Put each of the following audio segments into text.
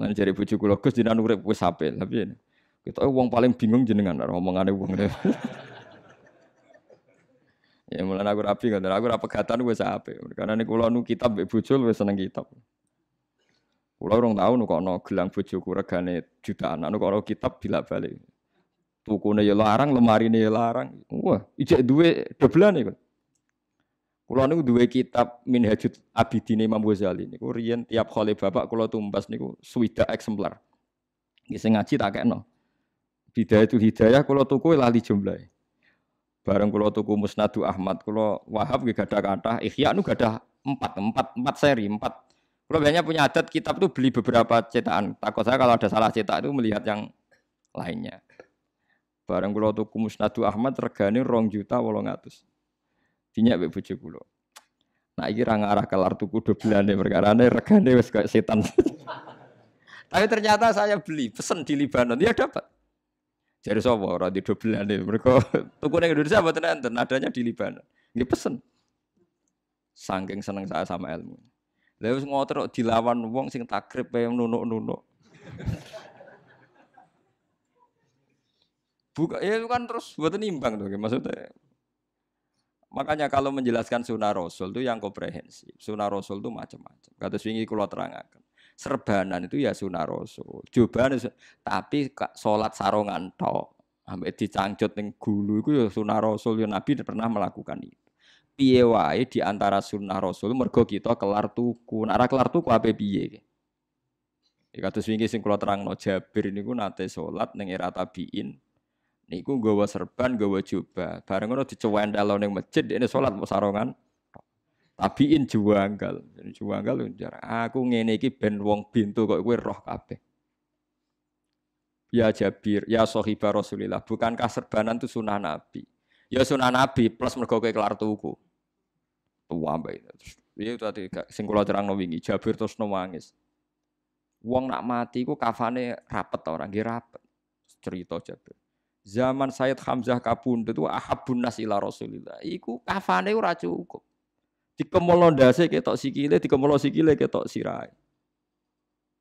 Lan jare bojo kula Gus jenengan urip wis apik, tapi wong paling bingung jenengan ora omongane wong. ya mulai aku rapi kan, aku rapi pegatan wis apik. Karena nek kula nu kitab mbek bojo wis seneng kitab. Kula urung tau nu kono gelang bojoku regane jutaan, anu kono kitab bila-balik. Tukune ya larang, lemarine ya larang. Wah, ijek duwe doblane kok. Kulo niku duwe kitab Minhajut Abidin Imam Ghazali niku riyen tiap kali bapak kula tumbas niku suwida eksemplar. Nggih sing ngaji tak kekno. itu Hidayah kula tuku lali jumlahe. Bareng kula tuku Musnadu Ahmad kula Wahab nggih gadah kathah, Ihya nu gadah 4 4 4 seri 4. Kula biasanya punya adat kitab tuh beli beberapa cetakan. Takut saya kalau ada salah cetak itu melihat yang lainnya. Bareng kula tuku Musnadu Ahmad regane 2 juta 800 dinyak be bojo kula. Nah iki ra ngarah kelar tuku dobelane perkara ne regane wis kayak setan. Tapi ternyata saya beli pesen di Libanon, ya dapat. Jadi sapa ora di dobelane mereka tuku ning Indonesia mboten enten, adanya di Libanon. Nggih pesen. Saking seneng saya sama ilmu. Lha wis ngoter dilawan wong sing takrib kaya nunuk-nunuk. Buka, ya kan terus buat nimbang tuh, maksudnya Makanya kalau menjelaskan sunnah Rasul itu yang komprehensif. Sunnah Rasul itu macam-macam. Kata swingi kulo terangkan. Serbanan itu ya sunnah Rasul. Coba tapi sholat sarongan tok. Sampai dicangcut ning gulu itu ya sunnah Rasul. Ya Nabi pernah melakukan itu. Piye wae di antara sunnah Rasul mergo kita kelar tuku. Nek kelar tuku apa piye? Ya kata swingi sing kulo terangno Jabir niku nate sholat ning era tabiin niku gawa serban, gawa jubah. Bareng ngono dicewendal ning masjid, ini salat mau sarongan. Tabiin juanggal. Juanggal jar. Aku ngene iki ben wong bintu kok kowe roh kabeh. Ya Jabir, ya sahiba Rasulillah, bukankah serbanan itu sunnah Nabi? Ya sunnah Nabi plus mergo kowe kelar tuku. Tua mbak itu. Iya tadi sing kula terangno Jabir terus nangis. Wong nak mati ku kafane rapet orang, nggih rapet. Cerita Jabir zaman Sayyid Hamzah kabundut itu ahabun nas ila Rasulillah. Iku kafane ora cukup. Dikemolo ndase ketok sikile, dikemolo sikile ketok sirai.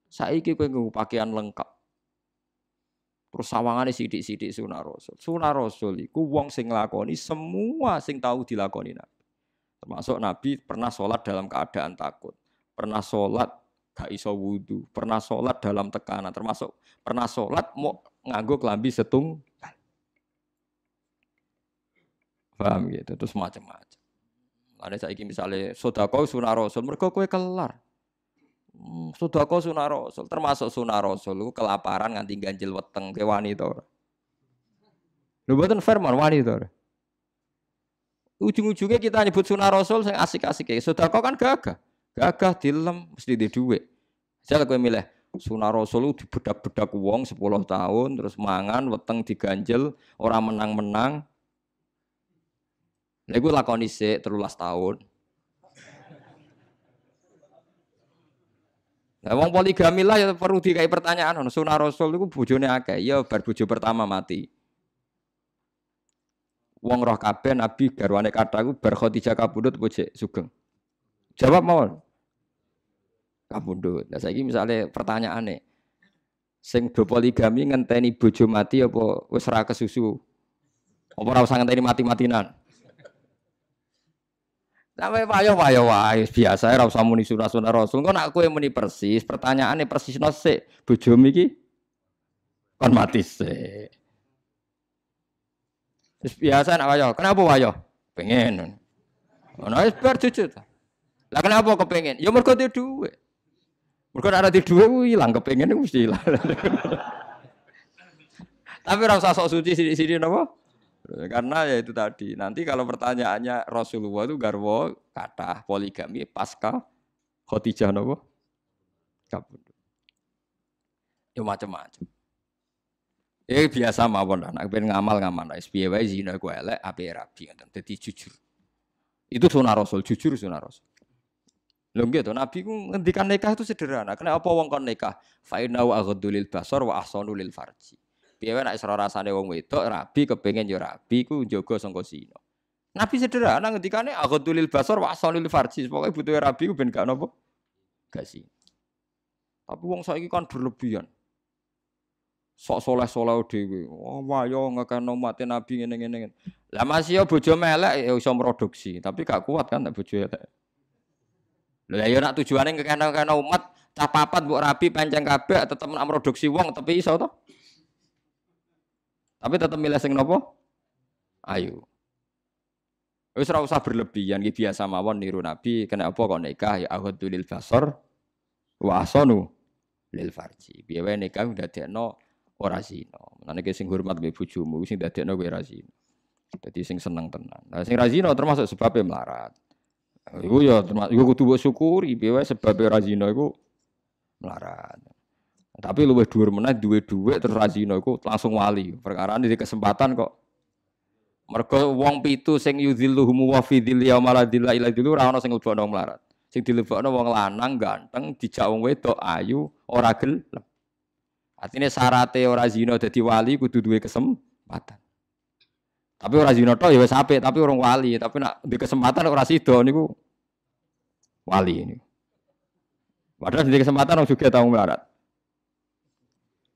Saiki kowe nggo pakaian lengkap. Terus sawangane sidik-sidik sunah Rasul. Sunah Rasul iku wong sing nglakoni semua sing tahu dilakoni Nabi. Termasuk Nabi pernah sholat dalam keadaan takut. Pernah sholat gak iso wudhu. Pernah sholat dalam tekanan. Termasuk pernah sholat mau nganggo kelambi setung Paham gitu, terus macam-macam. Ada saya misalnya sodako sunah rasul, mereka kue kelar. Hmm, sodako sunah rasul, termasuk sunah rasul, kelaparan nganti ganjil weteng ke wanita. Lu buatan firman wanita. Ujung-ujungnya kita nyebut sunah rasul, saya asik-asik kayak sodako kan gagah, gagah dilem mesti di duit. Saya kue milih sunah rasul itu bedak-bedak uang 10 tahun, terus mangan weteng diganjel, orang menang-menang, Lha iku lakoni sik 13 tahun. Nah, wong poligami lah ya perlu dikai pertanyaan ono sunah rasul iku bojone akeh. Ya bar bojo pertama mati. Wong roh kabeh nabi garwane kataku bar Khadijah kabudut bojek sugeng. Jawab mawon. Kabudut. Nah saiki misale pertanyaane sing do poligami ngenteni bojo mati apa wis ora kesusu? Apa ora usah ngenteni mati-matinan? Sampai payo payo wae biasa ora usah muni sunah-sunah Rasul. Kok nak kowe muni persis, pertanyaane persis sik bojomu iki kon mati. Wis biasa nak wayo. Kenapa wayo? Pengen. Ono wis jujur. Lah kenapa kepengen? Ya mergo duwe dhuwit. Mergo ora di dhuwit ilang kepengen mesti ilang. Tapi ora usah sok suci sini-sini napa? Karena ya itu tadi. Nanti kalau pertanyaannya Rasulullah itu garwo kata poligami pasca Khadijah nopo. Ya macam-macam. Ya biasa mawon anak ben ngamal ngamal piye wae zina ku elek ape rabi ngoten. Dadi jujur. Itu sunah Rasul, jujur sunah Rasul. Lho gitu, Nabi ku ngendikan nikah itu sederhana. Kenapa wong kon nikah? Fa innahu aghdulil basar wa ahsanu lil farji. Piye isra rasane wong wedok rabi kepengin yo rabi ku njaga sangka zina. Nabi sederhana ngendikane aghdulil basar wa asalil farji. Pokoke butuhe rabi ku ben gak napa? Gak sih. Tapi wong saiki kan berlebihan. Sok soleh-soleh dhewe. Oh, wayo ngekeno mati nabi ngene-ngene. Lah masih yo bojo melek ya iso produksi, tapi gak kuat kan nek bojo elek. Lah ya nak tujuane ngekeno-keno umat cah papat mbok rapi panjang kabeh tetep nak produksi wong tapi iso to. Tapi tetep milih sing nopo? Ayo. Wis ora usah berlebihan iki biasa mawon niru Nabi, kena apa kok nikah ya ahadul lil basar wa asanu lil farji. Piye wae nikah ndadekno ora zina. Mulane sing hormat mbek bojomu sing dadekno kowe ora zina. Dadi sing seneng tenan. Sing ra zina termasuk sebabnya melarat. Iku ya termasuk iku kudu syukuri piye wae sebabe ra zina iku melarat. Tapi luwih dhuwur meneh duwe dhuwit terus ra zina iku langsung wali. Perkara di kesempatan kok Mergo wong pitu sing yudhilluhum wa fi dhilli yaumil la ila dhillu ora ana sing lebokno melarat. Sing dilebokno wong lanang ganteng dijak wong wedok ayu ora gelem. Artinya syaratnya ora zina dadi wali kudu duwe kesempatan. Tapi ora zina tok ya wis tapi orang wali, tapi nak di kesempatan ora sida niku wali ini. Padahal di kesempatan orang juga tahu melarat.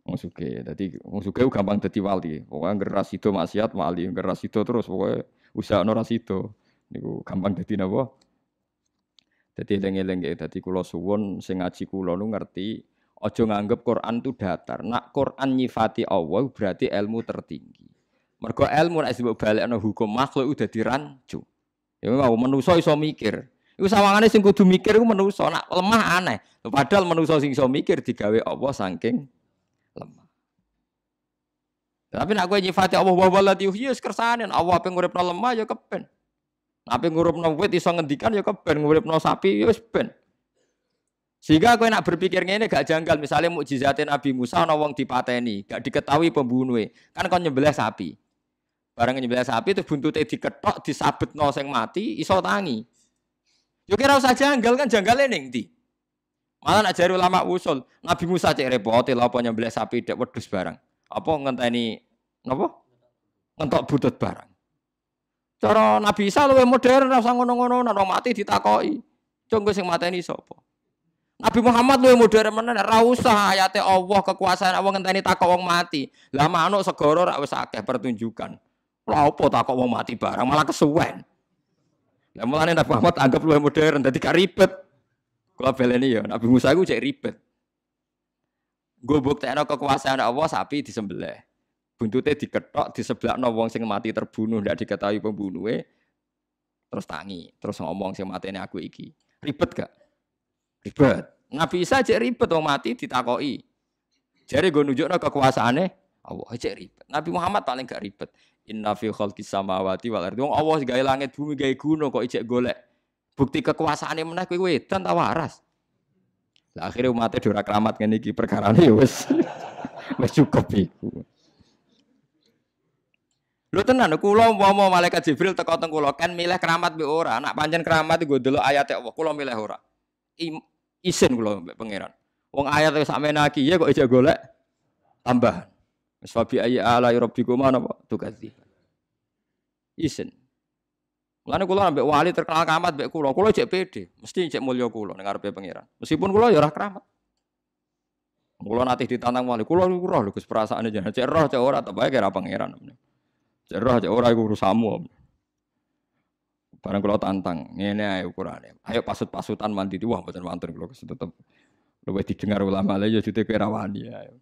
Wong suge, dadi wong suge gampang dadi wali. Pokoke ngeras itu maksiat wali, ngeras itu terus pokoke usaha ora itu. Niku gampang dadi napa? Dadi eling-eling ya, dadi kula suwun sing ngaji kula nu ngerti aja nganggep Quran itu datar. Nak Quran nyifati Allah berarti ilmu tertinggi. Mergo ilmu nek disebut balekno hukum makhluk udah dirancu. Ya mau manusa iso mikir. Iku sawangane sing kudu mikir iku manusa, nak lemah aneh. Padahal manusa sing iso mikir digawe Allah saking. Tapi nak gue nyifati Allah wa walati yuhyi kersane Allah pe nguripno lemah ya kepen. Apa nguripno wit iso ngendikan ya kepen, nguripno sapi ya ben. Sehingga gue nak berpikir ngene gak janggal misalnya mukjizatnya Nabi Musa ana wong dipateni, gak diketahui pembunuhnya. Kan kon nyembelih sapi. Barang nyembelih sapi itu buntute diketok, disabetno sing mati iso tangi. Yo kira usah janggal kan janggale ning ndi? Malah nak jari ulama usul, Nabi Musa cek repot lha apa nyembelih sapi dek wedhus barang. Apa ngenteni napa? Ngentok butut barang. Cara Nabi Isa luwih modern usah ngono-ngono, nek mati ditakoki. Cung sing mateni sapa? Nabi Muhammad luwih modern menan ora usah ayate Allah kekuasaan Allah ngenteni takok wong mati. Lah manuk segara ora wis akeh pertunjukan. Lha apa takok wong mati barang malah kesuwen. Lah mulane Nabi Muhammad anggap luwih modern dadi gak ribet. Kalau beleni ya, Nabi Musa itu cek ribet. Gue bukti kekuasaan Allah sapi disembelih. Buntutnya diketok, di sebelah wong sing mati terbunuh, tidak diketahui pembunuhnya. Terus tangi, terus ngomong sing mati ini aku iki. Ribet gak? Ribet. Nabi cek ribet, wong mati ditakoi. Jadi gue nunjuk kekuasaannya, Allah cek ribet. Nabi Muhammad paling gak ribet. Inna fi khalqis samawati wal ardi. Wong Allah gawe langit bumi gawe gunung kok ijek golek Bukti kekuasaan yang menang kowe wedan ta waras. Akhirnya umatnya dora keramat ngene iki perkarane ya wis wis cukup iku. Lho tenan kula umpama malaikat Jibril teko teng kula kan milih keramat mbek ora. Nak pancen keramat iku delok ayat Allah, kula milih ora. I, isin kula pangeran. Wong ayat wis sampeyan ya kok ijek golek tambahan. Wis fabi ayi ala rabbikum apa tukadziban. Isin. Mulane kula ambek wali terkenal keramat mbek kula, kula cek pede, mesti cek mulya kula ning ngarepe pangeran. Meskipun kula ya ora keramat. Kula nanti ditantang wali, kula niku roh lho Gus perasaane jenengan cek roh cek ora tak bae kira pangeran. Cek roh cek ora iku urusanmu. Barang kula tantang, ngene ae ukurane. Ayo pasut-pasutan mandi di wah mboten wonten kula tetep luwih didengar ulama lha ya jute kira wani ayo.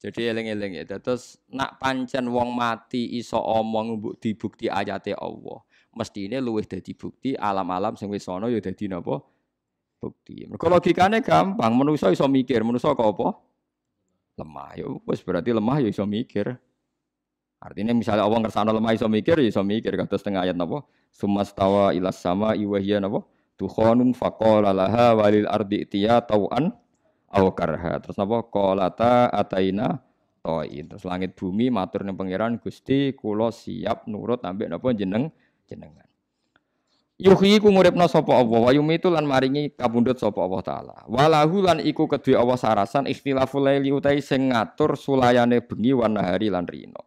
Jadi eling-eling ya. Terus nak pancen wong mati iso omong mbok dibukti ayate Allah. Ini luwih dadi bukti alam-alam sing wis ana ya dadi napa? Bukti. Mergo logikane gampang, manusa iso mikir, manusa kok apa? Lemah. Ya wis berarti lemah ya iso mikir. Artinya misalnya Allah ngersano lemah iso mikir ya iso mikir kados tengah ayat napa? Sumastawa ilas sama iwahya napa? Tukhonun faqala laha walil ardi tiya tau'an au karha. Terus napa qalata ataina toin. Terus langit bumi matur ning pangeran Gusti kula siap nurut ambek napa jeneng jenengan. Yuhyi ku nguripna sapa Allah wa yumitu lan maringi kabundut sapa Allah taala. Walahu lan iku kedue Allah sarasan ikhtilaful laili utai sing ngatur sulayane bengi wan nahari lan rino.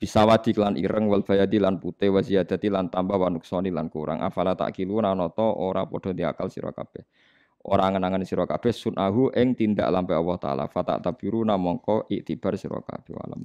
Bisawadi lan ireng wal bayadi lan putih wa ziyadati lan tambah wa nuksoni lan kurang. Afala tak kiluna nata ora padha diakal sira kabeh. Ora angen-angen sira kabeh sunahu ing tindak lampe Allah taala. Fata tabiruna mongko iktibar sira kabeh alam.